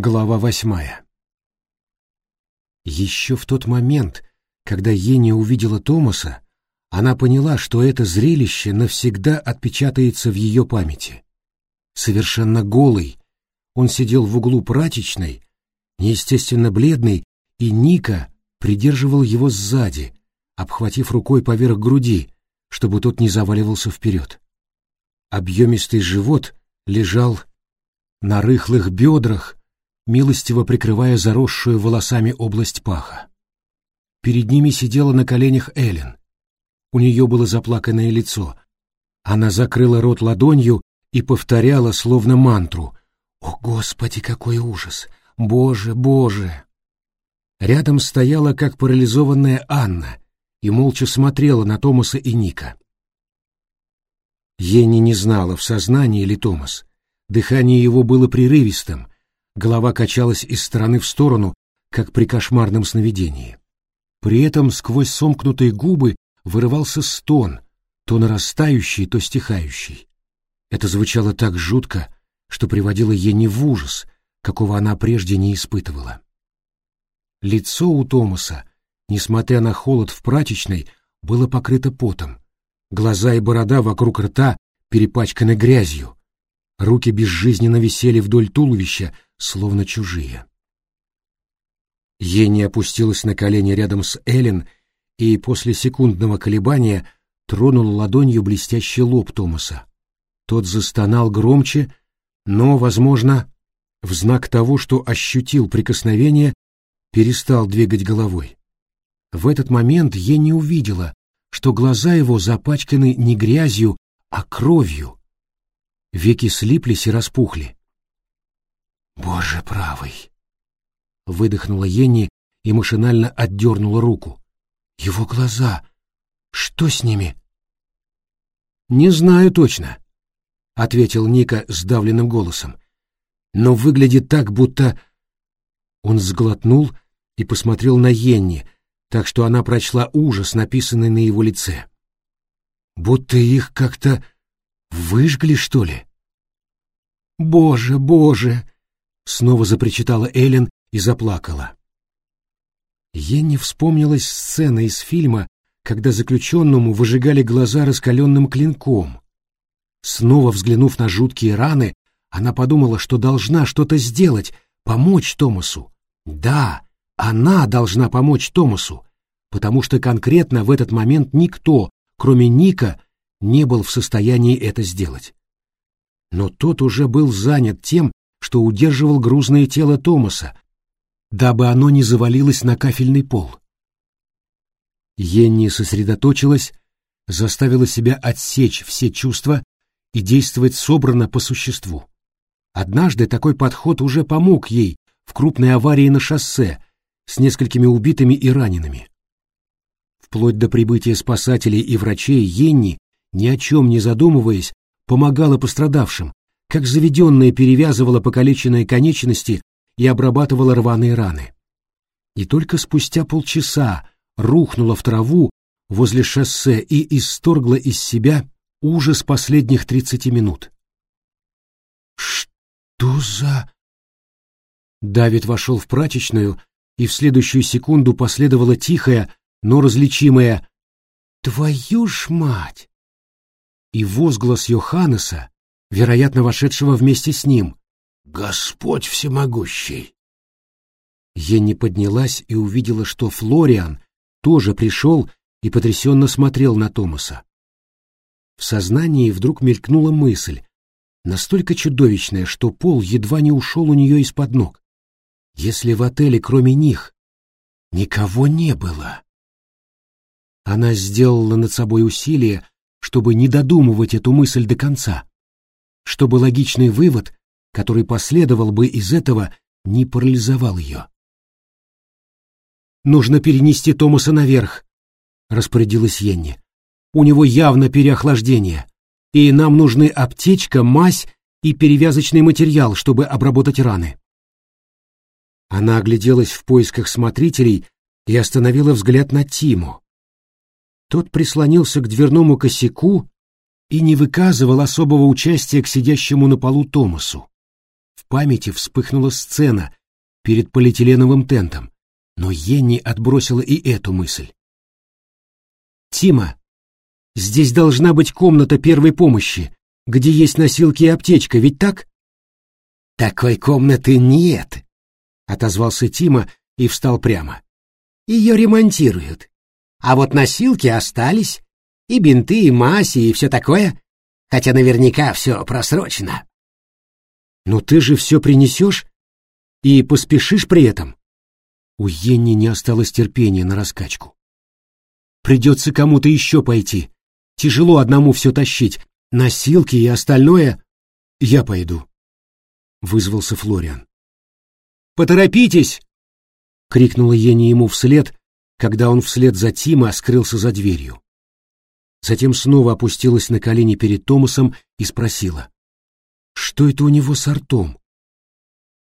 Глава восьмая. Еще в тот момент, когда Еня увидела Томаса, она поняла, что это зрелище навсегда отпечатается в ее памяти. Совершенно голый, он сидел в углу прачечной, неестественно бледный, и Ника придерживал его сзади, обхватив рукой поверх груди, чтобы тот не заваливался вперед. Объемистый живот лежал на рыхлых бедрах, милостиво прикрывая заросшую волосами область паха. Перед ними сидела на коленях Эллен. У нее было заплаканное лицо. Она закрыла рот ладонью и повторяла, словно мантру. «О, Господи, какой ужас! Боже, Боже!» Рядом стояла, как парализованная Анна, и молча смотрела на Томаса и Ника. Ени не знала, в сознании ли Томас. Дыхание его было прерывистым, голова качалась из стороны в сторону, как при кошмарном сновидении. При этом сквозь сомкнутые губы вырывался стон, то нарастающий, то стихающий. Это звучало так жутко, что приводило Ени в ужас, какого она прежде не испытывала. Лицо у Томаса, несмотря на холод в прачечной, было покрыто потом. Глаза и борода вокруг рта перепачканы грязью. Руки безжизненно висели вдоль туловища, словно чужие. Ени опустилась на колени рядом с Эллен и после секундного колебания тронула ладонью блестящий лоб Томаса. Тот застонал громче, но, возможно, в знак того, что ощутил прикосновение, перестал двигать головой. В этот момент не увидела, что глаза его запачканы не грязью, а кровью. Веки слиплись и распухли. «Боже правый!» — выдохнула Енни и машинально отдернула руку. «Его глаза! Что с ними?» «Не знаю точно», — ответил Ника сдавленным голосом. «Но выглядит так, будто...» Он сглотнул и посмотрел на Енни, так что она прочла ужас, написанный на его лице. «Будто их как-то выжгли, что ли?» «Боже, боже!» Снова запричитала Эллен и заплакала. Енне вспомнилась сцена из фильма, когда заключенному выжигали глаза раскаленным клинком. Снова взглянув на жуткие раны, она подумала, что должна что-то сделать, помочь Томасу. Да, она должна помочь Томасу, потому что конкретно в этот момент никто, кроме Ника, не был в состоянии это сделать. Но тот уже был занят тем, что удерживал грузное тело Томаса, дабы оно не завалилось на кафельный пол. Енни сосредоточилась, заставила себя отсечь все чувства и действовать собранно по существу. Однажды такой подход уже помог ей в крупной аварии на шоссе с несколькими убитыми и ранеными. Вплоть до прибытия спасателей и врачей Енни, ни о чем не задумываясь, помогала пострадавшим, как заведенная перевязывала покалеченные конечности и обрабатывала рваные раны. И только спустя полчаса рухнула в траву возле шоссе и исторгла из себя ужас последних тридцати минут. «Что за...» Давид вошел в прачечную, и в следующую секунду последовало тихое, но различимое «Твою ж мать!» И возглас Йоханнеса, вероятно, вошедшего вместе с ним. «Господь всемогущий!» Енни поднялась и увидела, что Флориан тоже пришел и потрясенно смотрел на Томаса. В сознании вдруг мелькнула мысль, настолько чудовищная, что пол едва не ушел у нее из-под ног. Если в отеле кроме них никого не было... Она сделала над собой усилие, чтобы не додумывать эту мысль до конца чтобы логичный вывод, который последовал бы из этого, не парализовал ее. «Нужно перенести Томаса наверх», — распорядилась Йенни. «У него явно переохлаждение, и нам нужны аптечка, мазь и перевязочный материал, чтобы обработать раны». Она огляделась в поисках смотрителей и остановила взгляд на Тиму. Тот прислонился к дверному косяку и не выказывал особого участия к сидящему на полу Томасу. В памяти вспыхнула сцена перед полиэтиленовым тентом, но Енни отбросила и эту мысль. «Тима, здесь должна быть комната первой помощи, где есть носилки и аптечка, ведь так?» «Такой комнаты нет», — отозвался Тима и встал прямо. «Ее ремонтируют. А вот носилки остались, и бинты, и маси, и все такое, хотя наверняка все просрочено». «Но ты же все принесешь и поспешишь при этом?» У Енни не осталось терпения на раскачку. «Придется кому-то еще пойти. Тяжело одному все тащить. Носилки и остальное. Я пойду», — вызвался Флориан. «Поторопитесь!» — крикнула Енни ему вслед, когда он вслед за Тима скрылся за дверью. Затем снова опустилась на колени перед Томасом и спросила. «Что это у него с ртом?»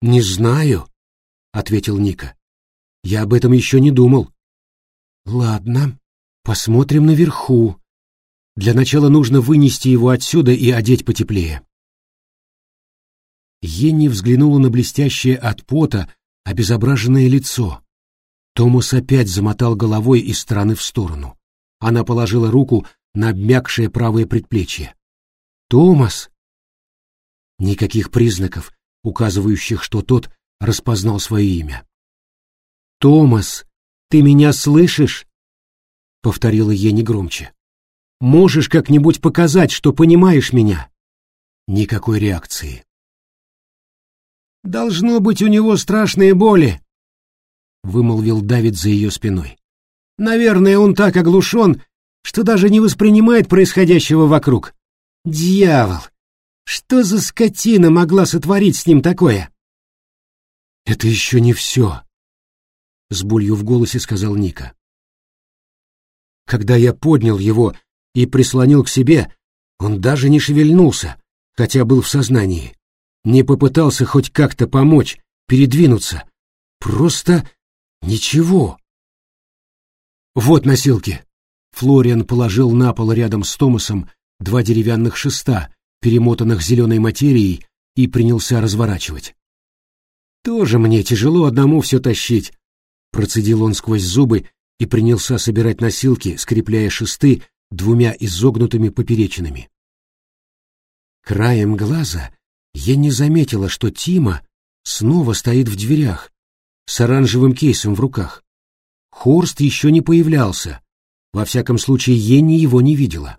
«Не знаю», — ответил Ника. Я об этом еще не думал. Ладно, посмотрим наверху. Для начала нужно вынести его отсюда и одеть потеплее. Енни взглянула на блестящее от пота обезображенное лицо. Томас опять замотал головой из стороны в сторону. Она положила руку на обмякшее правое предплечье. «Томас!» Никаких признаков, указывающих, что тот распознал свое имя. «Томас, ты меня слышишь?» — повторила Ени громче. «Можешь как-нибудь показать, что понимаешь меня?» Никакой реакции. «Должно быть у него страшные боли», — вымолвил Давид за ее спиной. «Наверное, он так оглушен, что даже не воспринимает происходящего вокруг. Дьявол! Что за скотина могла сотворить с ним такое?» «Это еще не все», с болью в голосе сказал Ника. Когда я поднял его и прислонил к себе, он даже не шевельнулся, хотя был в сознании. Не попытался хоть как-то помочь, передвинуться. Просто ничего. Вот носилки. Флориан положил на пол рядом с Томасом два деревянных шеста, перемотанных зеленой материей, и принялся разворачивать. Тоже мне тяжело одному все тащить, Процедил он сквозь зубы и принялся собирать носилки, скрепляя шесты двумя изогнутыми поперечинами. Краем глаза я не заметила, что Тима снова стоит в дверях с оранжевым кейсом в руках. Хорст еще не появлялся. Во всяком случае, Енни его не видела.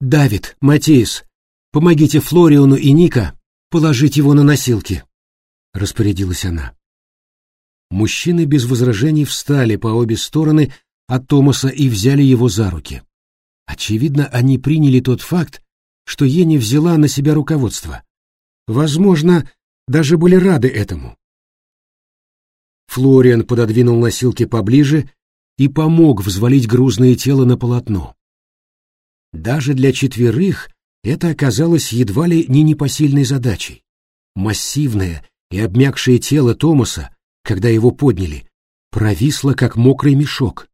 «Давид, Матиас, помогите Флориону и Ника положить его на носилки», — распорядилась она. Мужчины без возражений встали по обе стороны от Томаса и взяли его за руки. Очевидно, они приняли тот факт, что Ени взяла на себя руководство. Возможно, даже были рады этому. Флориан пододвинул носилки поближе и помог взвалить грузное тело на полотно. Даже для четверых это оказалось едва ли не непосильной задачей. Массивное и обмякшее тело Томаса когда его подняли, провисла, как мокрый мешок.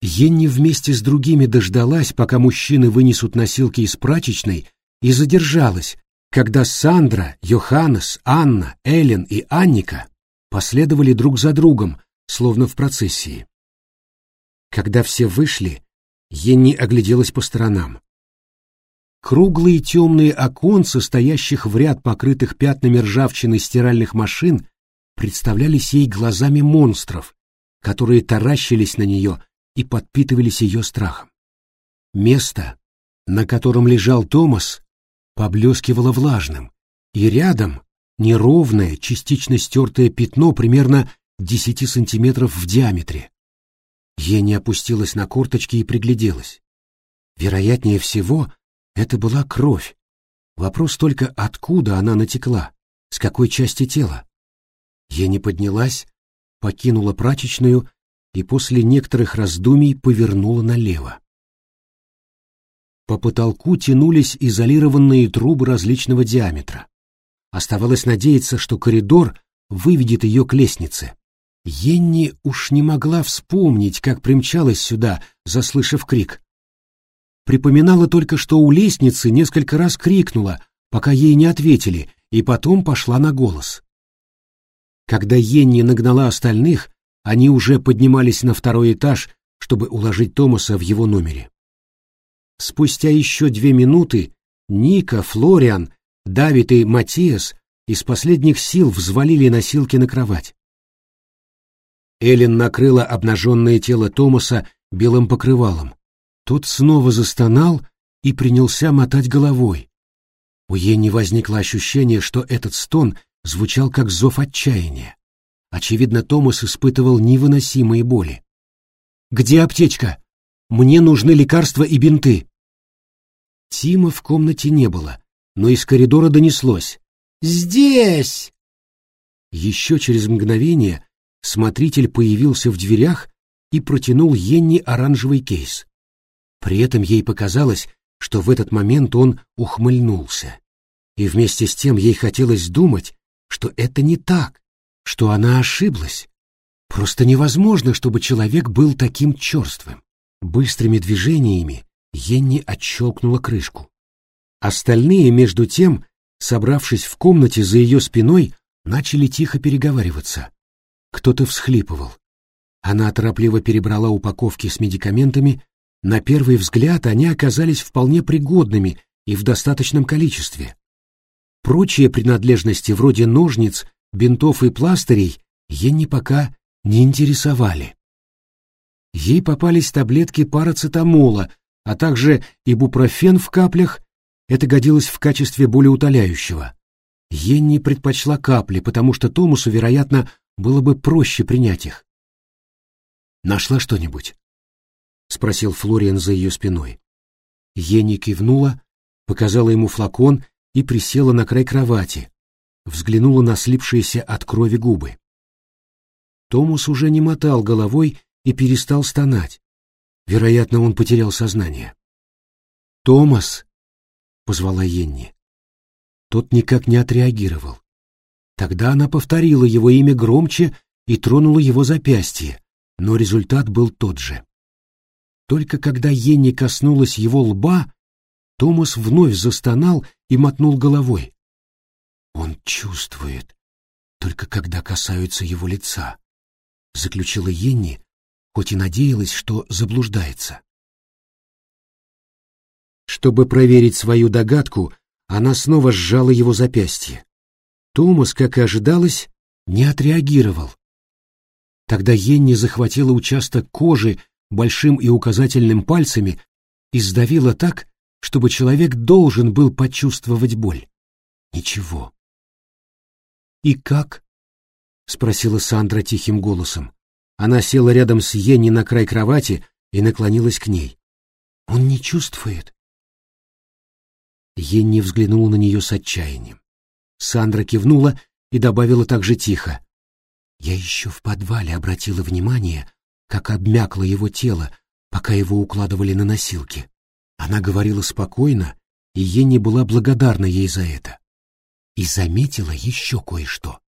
Енни вместе с другими дождалась, пока мужчины вынесут носилки из прачечной, и задержалась, когда Сандра, Йоханнес, Анна, Эллен и Анника последовали друг за другом, словно в процессии. Когда все вышли, Енни огляделась по сторонам. Круглые темные оконца, стоящих в ряд покрытых пятнами ржавчины стиральных машин, представлялись ей глазами монстров, которые таращились на нее и подпитывались ее страхом. Место, на котором лежал Томас, поблескивало влажным, и рядом неровное, частично стертое пятно примерно 10 сантиметров в диаметре. Ени опустилась на корточки и пригляделась. Вероятнее всего, это была кровь. Вопрос только, откуда она натекла, с какой части тела. Не поднялась, покинула прачечную и после некоторых раздумий повернула налево. По потолку тянулись изолированные трубы различного диаметра. Оставалось надеяться, что коридор выведет ее к лестнице. Енни уж не могла вспомнить, как примчалась сюда, заслышав крик. Припоминала только, что у лестницы несколько раз крикнула, пока ей не ответили, и потом пошла на голос. Когда Йенни нагнала остальных, они уже поднимались на второй этаж, чтобы уложить Томаса в его номере. Спустя еще две минуты Ника, Флориан, Давид и Матиас из последних сил взвалили носилки на кровать. Эллен накрыла обнаженное тело Томаса белым покрывалом. Тот снова застонал и принялся мотать головой. У Йенни возникло ощущение, что этот стон звучал как зов отчаяния. Очевидно, Томас испытывал невыносимые боли. «Где аптечка? Мне нужны лекарства и бинты». Тима в комнате не было, но из коридора донеслось. «Здесь!» Еще через мгновение смотритель появился в дверях и протянул Йенни оранжевый кейс. При этом ей показалось, что в этот момент он ухмыльнулся. И вместе с тем ей хотелось думать, что это не так, что она ошиблась. Просто невозможно, чтобы человек был таким черствым. Быстрыми движениями Йенни отщелкнула крышку. Остальные, между тем, собравшись в комнате за ее спиной, начали тихо переговариваться. Кто-то всхлипывал. Она торопливо перебрала упаковки с медикаментами. На первый взгляд они оказались вполне пригодными и в достаточном количестве. Прочие принадлежности вроде ножниц, бинтов и пластырей Енни пока не интересовали. Ей попались таблетки парацетамола, а также ибупрофен в каплях, это годилось в качестве болеутоляющего. Енни предпочла капли, потому что Томасу, вероятно, было бы проще принять их. «Нашла что-нибудь?» — спросил Флориан за ее спиной. Енни кивнула, показала ему флакон и присела на край кровати, взглянула на слипшиеся от крови губы. Томас уже не мотал головой и перестал стонать. Вероятно, он потерял сознание. «Томас!» — позвала Енни. Тот никак не отреагировал. Тогда она повторила его имя громче и тронула его запястье, но результат был тот же. Только когда Енни коснулась его лба, Томас вновь застонал и мотнул головой. «Он чувствует, только когда касаются его лица», — заключила Енни, хоть и надеялась, что заблуждается. Чтобы проверить свою догадку, она снова сжала его запястье. Томас, как и ожидалось, не отреагировал. Тогда Енни захватила участок кожи большим и указательным пальцами и сдавила так, чтобы человек должен был почувствовать боль. Ничего. «И как?» — спросила Сандра тихим голосом. Она села рядом с Йенни на край кровати и наклонилась к ней. «Он не чувствует?» Йенни взглянула на нее с отчаянием. Сандра кивнула и добавила также тихо. Я еще в подвале обратила внимание, как обмякло его тело, пока его укладывали на носилки. Она говорила спокойно, и Енни была благодарна ей за это. И заметила еще кое-что.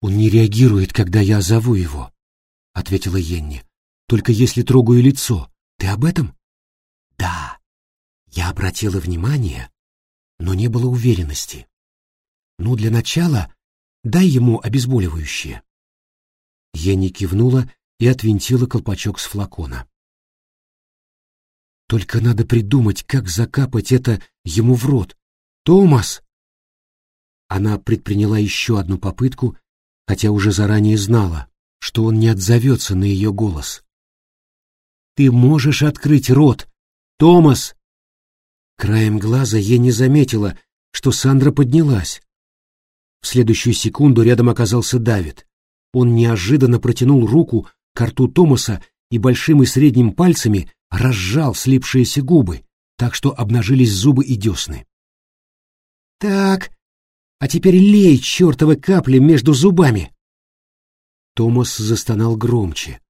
«Он не реагирует, когда я зову его», — ответила Енни. «Только если трогаю лицо. Ты об этом?» Я обратила внимание, но не было уверенности. Ну, для начала дай ему обезболивающее. Я не кивнула и отвинтила колпачок с флакона. Только надо придумать, как закапать это ему в рот. Томас! Она предприняла еще одну попытку, хотя уже заранее знала, что он не отзовется на ее голос. «Ты можешь открыть рот! Томас!» Краем глаза я не заметила, что Сандра поднялась. В следующую секунду рядом оказался Давид. Он неожиданно протянул руку к рту Томаса и большим и средним пальцами разжал слипшиеся губы, так что обнажились зубы и десны. «Так, а теперь лей чертовы капли между зубами!» Томас застонал громче,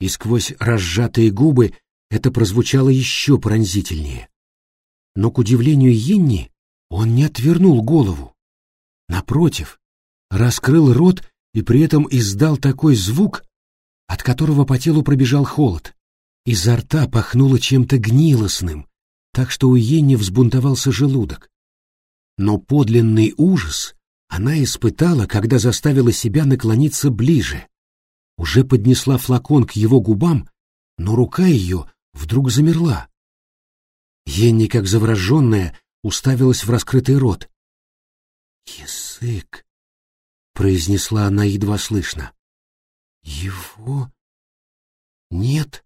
и сквозь разжатые губы это прозвучало еще пронзительнее но, к удивлению Йенни, он не отвернул голову. Напротив, раскрыл рот и при этом издал такой звук, от которого по телу пробежал холод. Изо рта пахнуло чем-то гнилостным, так что у Йенни взбунтовался желудок. Но подлинный ужас она испытала, когда заставила себя наклониться ближе. Уже поднесла флакон к его губам, но рука ее вдруг замерла. Енни, как завороженная, уставилась в раскрытый рот. «Язык!» — произнесла она едва слышно. «Его? Нет!»